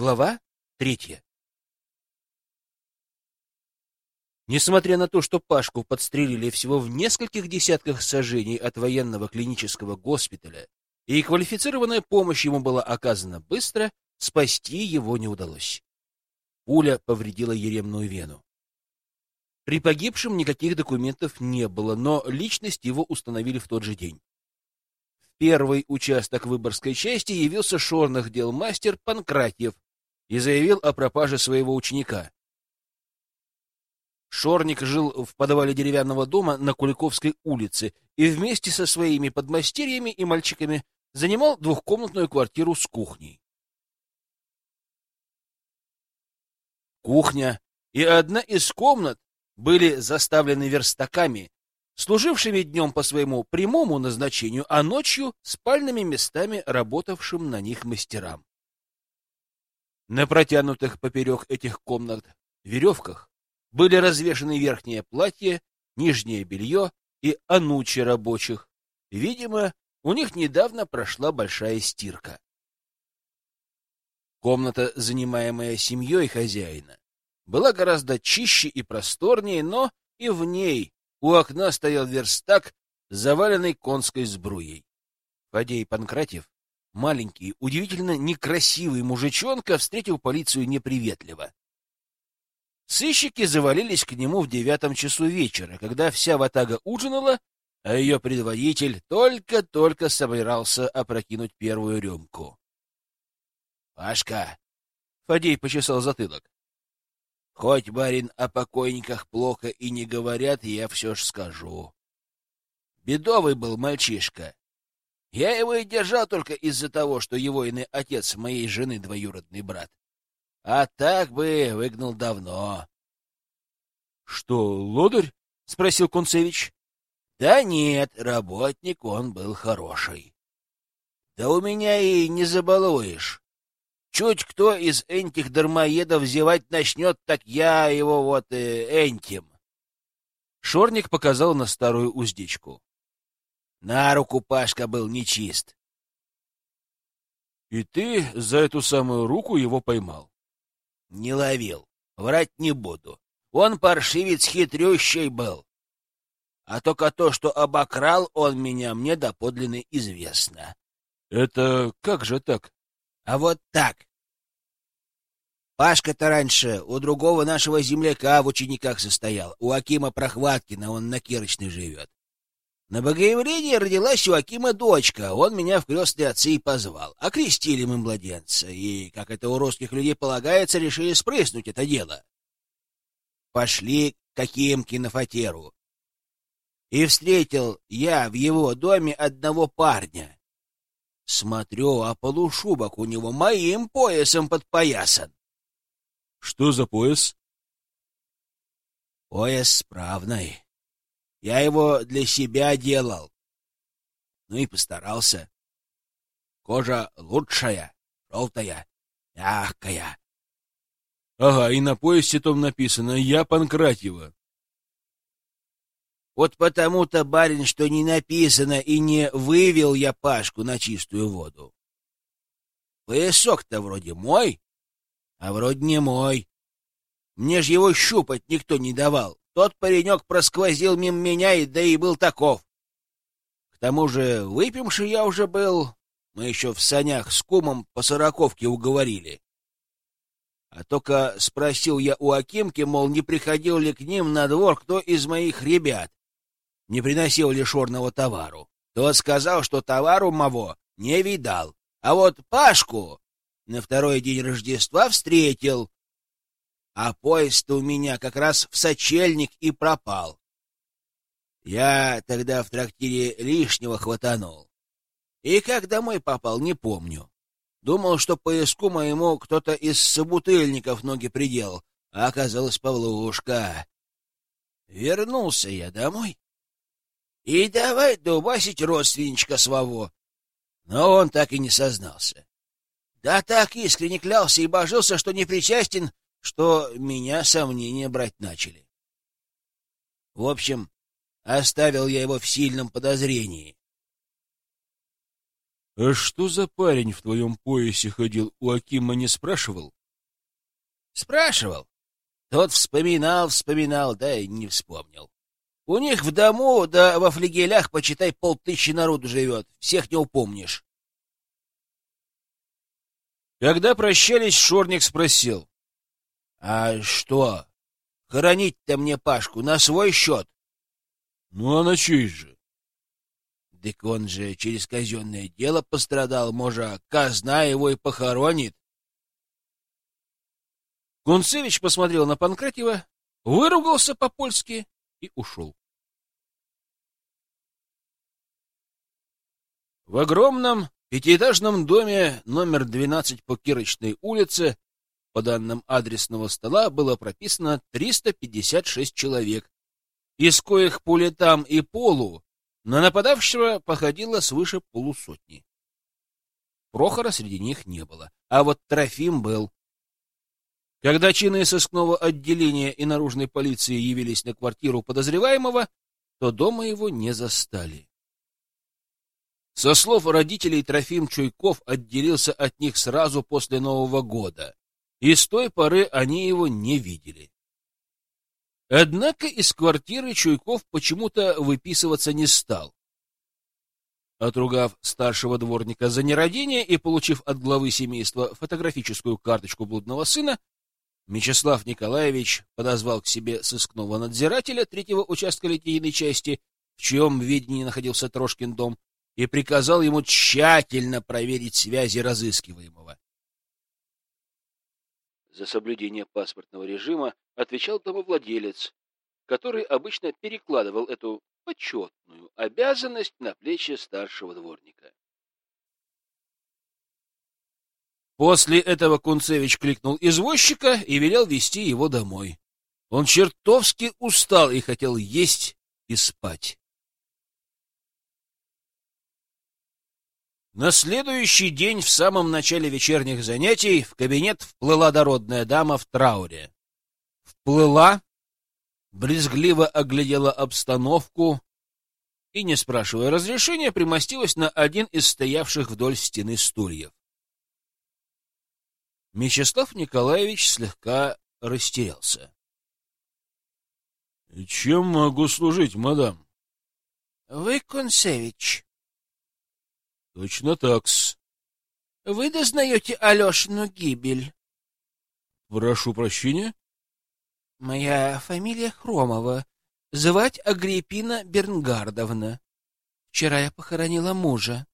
Глава третья. Несмотря на то, что Пашку подстрелили всего в нескольких десятках сажений от военного клинического госпиталя, и квалифицированная помощь ему была оказана быстро, спасти его не удалось. Пуля повредила еремную вену. При погибшем никаких документов не было, но личность его установили в тот же день. В первый участок Выборгской части явился шорных дел мастер Панкратьев и заявил о пропаже своего ученика. Шорник жил в подвале деревянного дома на Куликовской улице и вместе со своими подмастерьями и мальчиками занимал двухкомнатную квартиру с кухней. Кухня и одна из комнат были заставлены верстаками, служившими днем по своему прямому назначению, а ночью спальными местами работавшим на них мастерам. На протянутых поперек этих комнат веревках были развешаны верхнее платье, нижнее белье и анучи рабочих. Видимо, у них недавно прошла большая стирка. Комната, занимаемая семьей хозяина, была гораздо чище и просторнее, но и в ней у окна стоял верстак, заваленный конской сбруей. Фадей Панкратьев, маленький, удивительно некрасивый мужичонка, встретил полицию неприветливо. Сыщики завалились к нему в девятом часу вечера, когда вся ватага ужинала, а ее предводитель только-только собирался опрокинуть первую рюмку. — Пашка! — Фадей почесал затылок. — Хоть, барин, о покойниках плохо и не говорят, я все ж скажу. Бедовый был мальчишка. Я его и держал только из-за того, что его иный отец моей жены двоюродный брат. А так бы выгнал давно. — Что, лодырь? — спросил Кунцевич. — Да нет, работник он был хороший. Да у меня и не забалуешь. Чуть кто из этих дармоедов зевать начнет, так я его вот э, энтим. Шорник показал на старую уздечку. На руку Пашка был нечист. — И ты за эту самую руку его поймал? Не ловил. Врать не буду. Он паршивец хитрющий был. А только то, что обокрал он меня, мне доподлинно известно. — Это как же так? — А вот так. Пашка-то раньше у другого нашего земляка в учениках состоял, у Акима Прохваткина, он на Кирочной живет. На Богоявлении родилась у Акима дочка, он меня в крестные отцы и позвал. Окрестили мы младенца, и, как это у русских людей полагается, решили спрыснуть это дело. Пошли к Акимке на фатеру. И встретил я в его доме одного парня. Смотрю, а полушубок у него моим поясом подпоясан. — Что за пояс? — Пояс справный. Я его для себя делал. Ну и постарался. Кожа лучшая, желтая, мягкая. Ага, и на поясе том написано «Я Панкратьева». Вот потому-то, барин, что не написано и не вывел я Пашку на чистую воду. Поясок-то вроде мой, а вроде не мой. Мне ж его щупать никто не давал. Тот паренек просквозил мимо меня, и да и был таков. К тому же выпивший я уже был, мы еще в санях с кумом по сороковке уговорили. А только спросил я у Акимки, мол, не приходил ли к ним на двор кто из моих ребят, не приносил ли шорного товару. Тот сказал, что товару моего не видал, а вот Пашку на второй день Рождества встретил, а поезд у меня как раз в сочельник и пропал. Я тогда в трактире лишнего хватанул. И как домой попал, не помню. Думал, что поиску моему кто-то из собутыльников ноги приделал, а оказалось Павлушка. Вернулся я домой. И давай дубасить родственничка своего. Но он так и не сознался. Да так искренне клялся и божился, что не причастен что меня сомнения брать начали. В общем, оставил я его в сильном подозрении. А что за парень в твоем поясе ходил, у Акима не спрашивал? Спрашивал. Тот вспоминал, вспоминал, да и не вспомнил. У них в дому, да во флигелях, почитай, полтысячи народу живет. Всех не упомнишь. Когда прощались, Шорник спросил. — А что, хоронить-то мне Пашку на свой счет? — Ну, а на чей же? — Так он же через казенное дело пострадал, может, казна его и похоронит. Кунцевич посмотрел на Панкратьева, выругался по-польски и ушел. В огромном пятиэтажном доме номер 12 по Кирочной улице по данным адресного стола было прописано 356 человек, из коих по летам и полу на нападавшего походило свыше полусотни. Прохора среди них не было, а вот Трофим был. Когда чины сыскного отделения и наружной полиции явились на квартиру подозреваемого, то дома его не застали. Со слов родителей, Трофим Чуйков отделился от них сразу после Нового года, и с той поры они его не видели. Однако из квартиры Чуйков почему-то выписываться не стал. Отругав старшего дворника за нерадение и получив от главы семейства фотографическую карточку блудного сына, Мечислав Николаевич подозвал к себе сыскного надзирателя третьего участка литейной части, в чьем видении находился Трошкин дом, и приказал ему тщательно проверить связи разыскиваемого. За соблюдение паспортного режима отвечал домовладелец, который обычно перекладывал эту почетную обязанность на плечи старшего дворника. После этого Кунцевич кликнул извозчика и велел вести его домой. Он чертовски устал и хотел есть и спать. На следующий день в самом начале вечерних занятий в кабинет вплыла дородная дама в трауре. Вплыла, брезгливо оглядела обстановку и, не спрашивая разрешения, примостилась на один из стоявших вдоль стены стульев. Мечислав Николаевич слегка растерялся. — Чем могу служить, мадам? — Вы, Консевич. — Точно так-с. — Вы дознаете Алешину гибель? — Прошу прощения? — Моя фамилия Хромова. Звать Агриппина Бернгардовна. Вчера я похоронила мужа.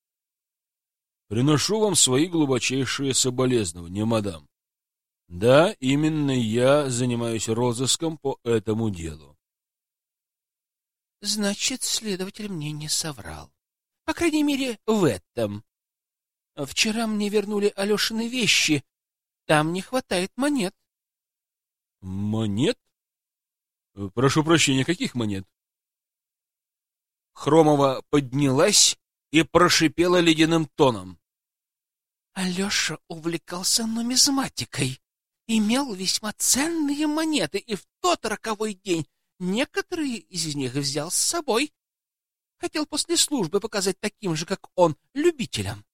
Приношу вам свои глубочайшие соболезнования, мадам. Да, именно я занимаюсь розыском по этому делу. Значит, следователь мне не соврал. По крайней мере, в этом. Вчера мне вернули Алешины вещи. Там не хватает монет. Монет? Прошу прощения, каких монет? Хромова поднялась и прошипела ледяным тоном. Алеша увлекался нумизматикой, имел весьма ценные монеты, и в тот роковой день некоторые из них взял с собой. Хотел после службы показать таким же, как он, любителям.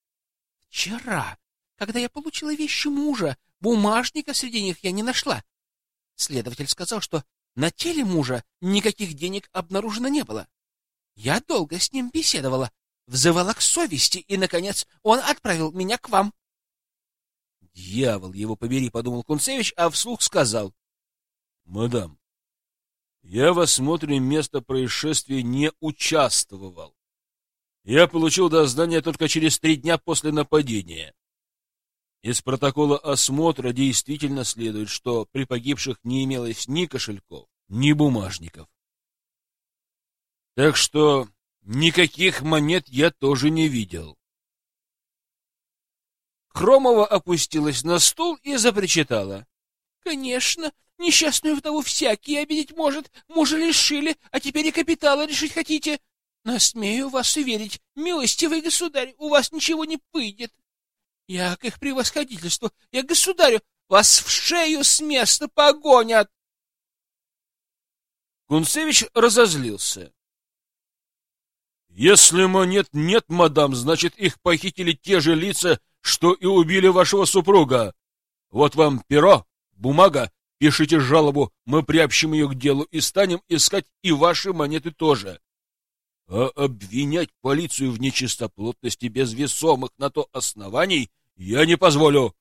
Вчера, когда я получила вещи мужа, бумажника среди них я не нашла. Следователь сказал, что на теле мужа никаких денег обнаружено не было. Я долго с ним беседовала, взывала к совести, и, наконец, он отправил меня к вам. «Дьявол его побери», — подумал Кунцевич, а вслух сказал. «Мадам, я в осмотре места происшествия не участвовал. Я получил дознание только через три дня после нападения. Из протокола осмотра действительно следует, что при погибших не имелось ни кошельков, ни бумажников. Так что никаких монет я тоже не видел. Хромова опустилась на стул и запричитала. — Конечно, несчастную вдову всякий обидеть может. Мужа лишили, а теперь и капитала лишить хотите. Но смею вас уверить, милостивый государь, у вас ничего не выйдет. Я к их превосходительству, я государю, вас в шею с места погонят. Кунцевич разозлился. Если монет нет, мадам, значит, их похитили те же лица, что и убили вашего супруга. Вот вам перо, бумага, пишите жалобу, мы приобщим ее к делу и станем искать и ваши монеты тоже. А обвинять полицию в нечистоплотности без весомых на то оснований я не позволю.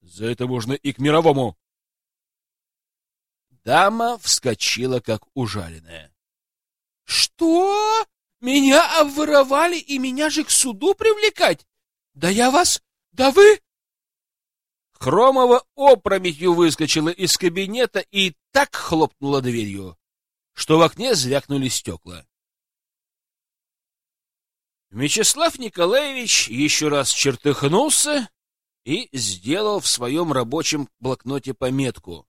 За это можно и к мировому. Дама вскочила, как ужаленная. — Что? Меня обворовали и меня же к суду привлекать? Да я вас... Да вы... Хромова опрометью выскочила из кабинета и так хлопнула дверью, что в окне звякнули стекла. Мячеслав Николаевич еще раз чертыхнулся и сделал в своем рабочем блокноте пометку.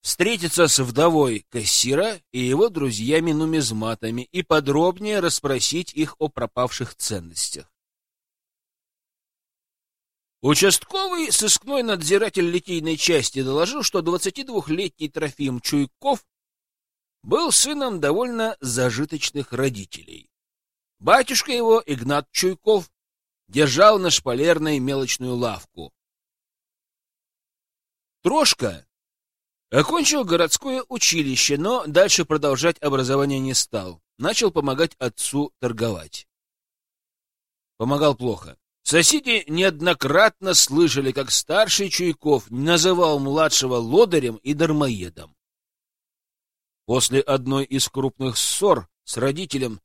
Встретиться с вдовой кассира и его друзьями-нумизматами и подробнее расспросить их о пропавших ценностях. Участковый сыскной надзиратель литейной части доложил, что 22-летний Трофим Чуйков был сыном довольно зажиточных родителей. Батюшка его, Игнат Чуйков, держал на шпалерной мелочную лавку. Трошка окончил городское училище, но дальше продолжать образование не стал. Начал помогать отцу торговать. Помогал плохо. Соседи неоднократно слышали, как старший Чуйков называл младшего лодырем и дармоедом. После одной из крупных ссор с родителем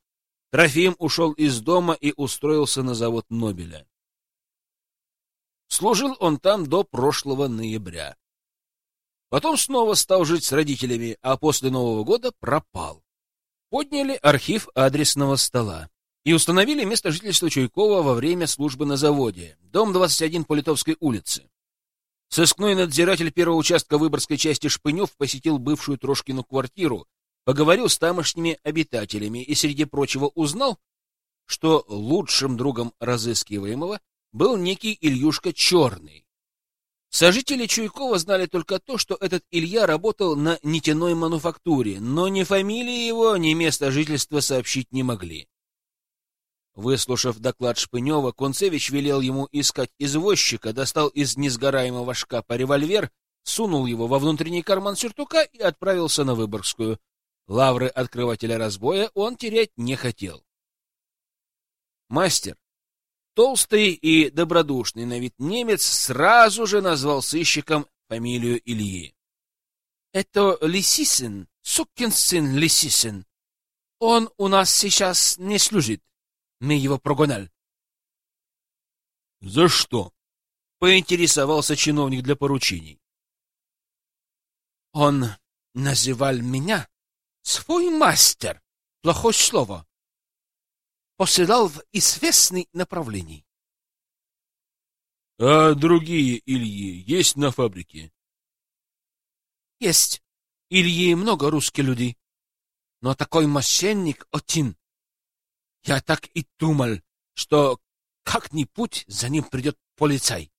Трофим ушел из дома и устроился на завод Нобеля. Служил он там до прошлого ноября. Потом снова стал жить с родителями, а после Нового года пропал. Подняли архив адресного стола и установили место жительства Чуйкова во время службы на заводе, дом 21 по Литовской улице. Сыскной надзиратель первого участка Выборгской части Шпынев посетил бывшую Трошкину квартиру поговорил с тамошними обитателями и, среди прочего, узнал, что лучшим другом разыскиваемого был некий Ильюшка Черный. Сожители Чуйкова знали только то, что этот Илья работал на нитяной мануфактуре, но ни фамилии его, ни места жительства сообщить не могли. Выслушав доклад Шпынева, Концевич велел ему искать извозчика, достал из несгораемого шкафа револьвер, сунул его во внутренний карман сюртука и отправился на Выборгскую. Лавры открывателя разбоя он терять не хотел. Мастер, толстый и добродушный на вид немец, сразу же назвал сыщиком фамилию Ильи. — Это Лисисин, сукин сын Лисисин. Он у нас сейчас не служит. Мы его прогоняли. — За что? — поинтересовался чиновник для поручений. — Он называл меня Свой мастер, плохое слово, посылал в известный направлении. — А другие Ильи есть на фабрике? — Есть. Ильи много русских людей. Но такой мошенник один. Я так и думал, что как-нибудь за ним придет полицай.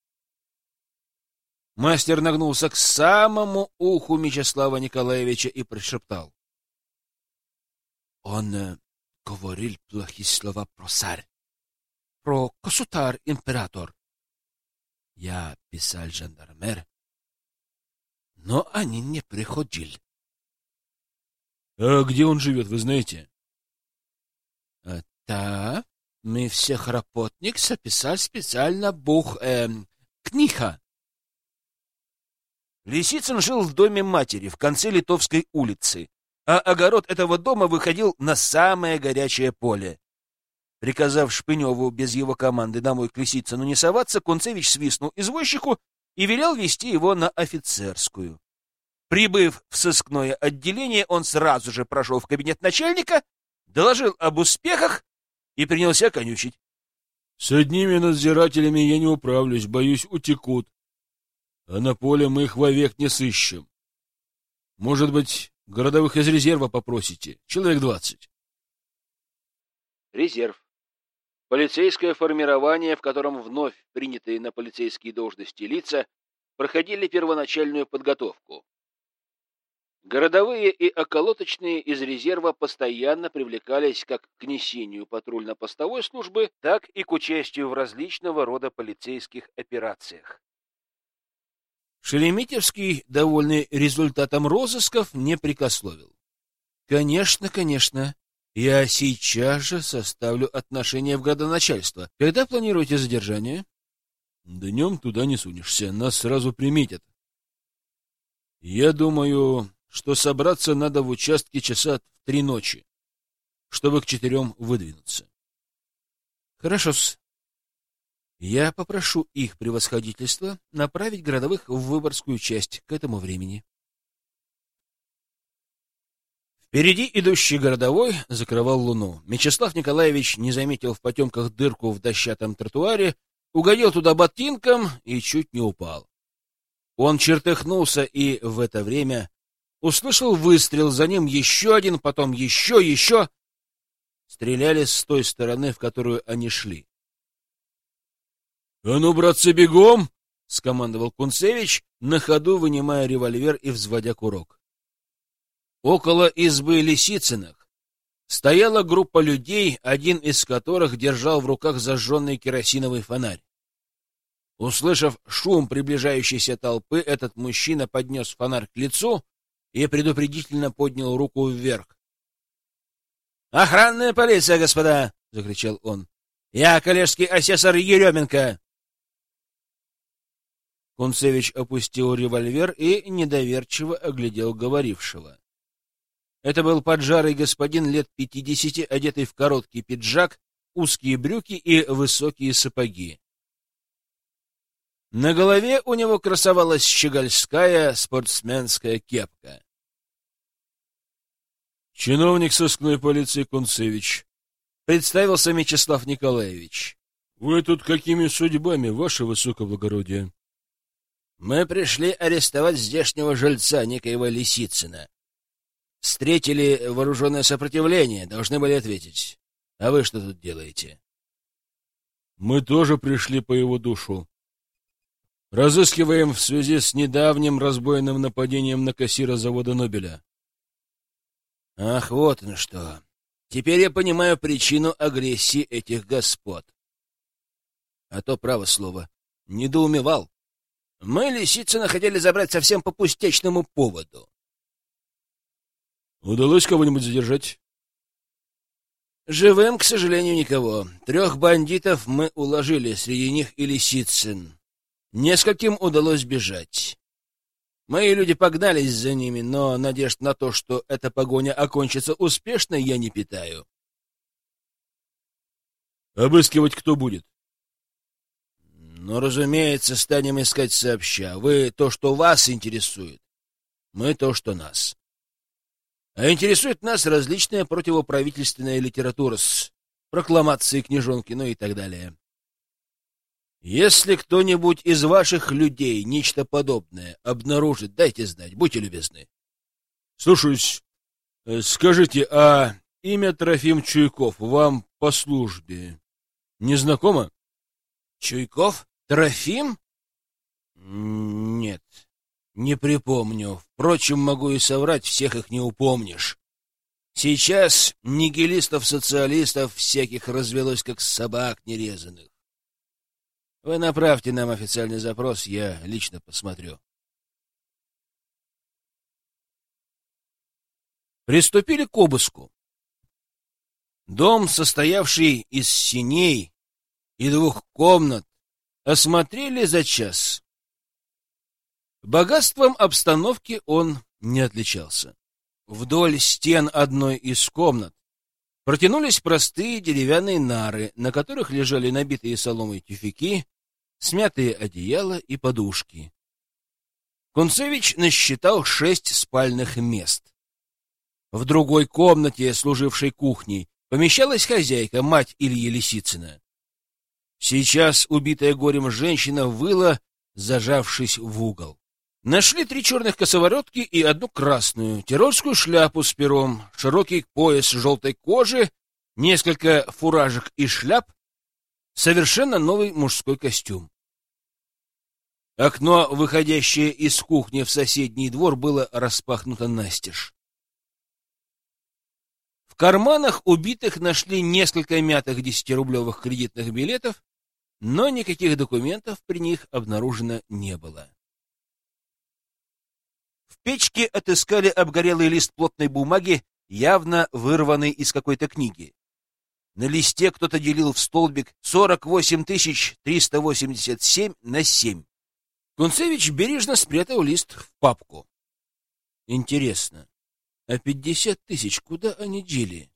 Мастер нагнулся к самому уху Мячеслава Николаевича и прошептал. Он э, говорил плохие слова про царь, про государь-император. Я писал жандармер, но они не приходили. — А где он живет, вы знаете? Да, мы всех работник записал специально бух... Э, книга. Лисицын жил в доме матери в конце Литовской улицы, а огород этого дома выходил на самое горячее поле. Приказав Шпыневу без его команды домой к Лисицыну не соваться, Концевич свистнул извозчику и велел вести его на офицерскую. Прибыв в сыскное отделение, он сразу же прошел в кабинет начальника, доложил об успехах и принялся конючить. — С одними надзирателями я не управлюсь, боюсь, утекут. А на поле мы их вовек не сыщем. Может быть, Городовых из резерва попросите. Человек двадцать. Резерв. Полицейское формирование, в котором вновь принятые на полицейские должности лица проходили первоначальную подготовку. Городовые и околоточные из резерва постоянно привлекались как к несению патрульно-постовой службы, так и к участию в различного рода полицейских операциях. Шереметьевский, довольный результатом розысков, не прикословил. «Конечно, конечно. Я сейчас же составлю отношение в градоначальство. Когда планируете задержание?» «Днем туда не сунешься, нас сразу приметят. Я думаю, что собраться надо в участке часа в три ночи, чтобы к четырем выдвинуться. Хорошо-с. Я попрошу их превосходительство направить городовых в Выборгскую часть к этому времени. Впереди идущий городовой закрывал луну. Мячеслав Николаевич не заметил в потемках дырку в дощатом тротуаре, угодил туда ботинком и чуть не упал. Он чертыхнулся и в это время услышал выстрел, за ним еще один, потом еще, еще. Стреляли с той стороны, в которую они шли. — А ну, братцы, бегом! — скомандовал Кунцевич, на ходу вынимая револьвер и взводя курок. Около избы Лисицыных стояла группа людей, один из которых держал в руках зажженный керосиновый фонарь. Услышав шум приближающейся толпы, этот мужчина поднес фонарь к лицу и предупредительно поднял руку вверх. «Охранная полиция, господа!» — закричал он. «Я коллежский асессор Еременко!» Кунцевич опустил револьвер и недоверчиво оглядел говорившего. Это был поджарый господин лет пятидесяти, одетый в короткий пиджак, узкие брюки и высокие сапоги. На голове у него красовалась щегольская спортсменская кепка. Чиновник сыскной полиции Кунцевич. Представился Мячеслав Николаевич. Вы тут какими судьбами, ваше высокоблагородие? Мы пришли арестовать здешнего жильца, некоего Лисицына. Встретили вооруженное сопротивление, должны были ответить. А вы что тут делаете? Мы тоже пришли по его душу. Разыскиваем в связи с недавним разбойным нападением на кассира завода Нобеля. Ах, вот на что. Теперь я понимаю причину агрессии этих господ. А то, право слово, недоумевал. Мы Лисицына хотели забрать совсем по пустячному поводу. Удалось кого-нибудь задержать? Живым, к сожалению, никого. Трех бандитов мы уложили, среди них и Лисицын. Нескольким удалось бежать. Мои люди погнались за ними, но надежд на то, что эта погоня окончится успешно, я не питаю. Обыскивать кто будет? Ну, разумеется, станем искать сообща. Вы то, что вас интересует, мы то, что нас. А интересует нас различная противоправительственная литература с прокламацией книжонки, ну и так далее. Если кто-нибудь из ваших людей нечто подобное обнаружит, дайте знать, будьте любезны. Слушаюсь. Э, скажите, а имя Трофим Чуйков вам по службе не знакомо? Чуйков? Трофим? Нет, не припомню. Впрочем, могу и соврать, всех их не упомнишь. Сейчас нигилистов-социалистов всяких развелось, как собак нерезанных. Вы направьте нам официальный запрос, я лично посмотрю. Приступили к обыску. Дом, состоявший из синей и двух комнат, осмотрели за час. Богатством обстановки он не отличался. Вдоль стен одной из комнат протянулись простые деревянные нары, на которых лежали набитые соломой тюфяки, смятые одеяла и подушки. Кунцевич насчитал шесть спальных мест. В другой комнате, служившей кухней, помещалась хозяйка, мать Ильи Лисицына. Сейчас убитая горем женщина выла, зажавшись в угол. Нашли три черных косоворотки и одну красную, тирольскую шляпу с пером, широкий пояс желтой кожи, несколько фуражек и шляп, совершенно новый мужской костюм. Окно, выходящее из кухни в соседний двор, было распахнуто настежь. В карманах убитых нашли несколько мятых десятирублевых кредитных билетов, но никаких документов при них обнаружено не было. В печке отыскали обгорелый лист плотной бумаги, явно вырванный из какой-то книги. На листе кто-то делил в столбик 48 387 на 7. Кунцевич бережно спрятал лист в папку. Интересно, а пятьдесят тысяч куда они дели?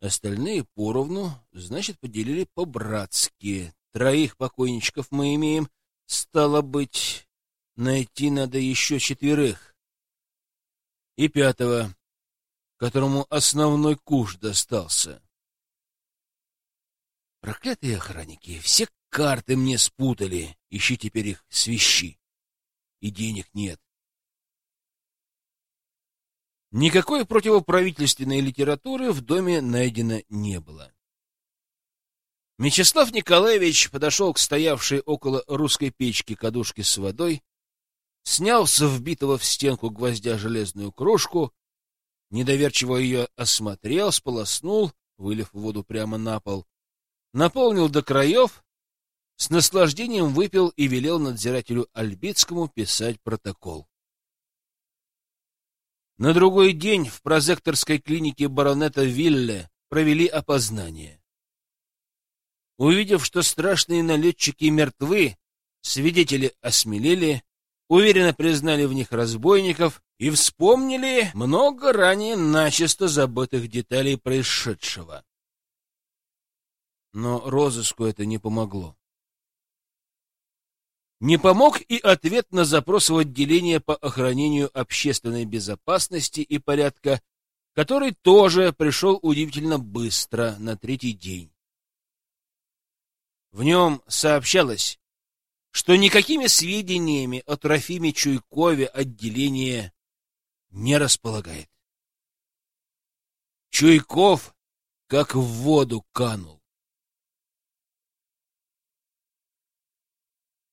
Остальные поровну, значит, поделили по-братски. Троих покойничков мы имеем. Стало быть, найти надо еще четверых. И пятого, которому основной куш достался. Проклятые охранники, все карты мне спутали. Ищи теперь их свищи. И денег нет. Никакой противоправительственной литературы в доме найдено не было. Мячеслав Николаевич подошел к стоявшей около русской печки кадушке с водой, снял с вбитого в стенку гвоздя железную кружку, недоверчиво ее осмотрел, сполоснул, вылив воду прямо на пол, наполнил до краев, с наслаждением выпил и велел надзирателю Альбицкому писать протокол. На другой день в прозекторской клинике баронета Вилле провели опознание. Увидев, что страшные налетчики мертвы, свидетели осмелели, уверенно признали в них разбойников и вспомнили много ранее начисто забытых деталей происшедшего. Но розыску это не помогло. Не помог и ответ на запрос в отделение по охранению общественной безопасности и порядка, который тоже пришел удивительно быстро, на третий день. В нем сообщалось, что никакими сведениями о Трофиме Чуйкове отделение не располагает. Чуйков как в воду канул.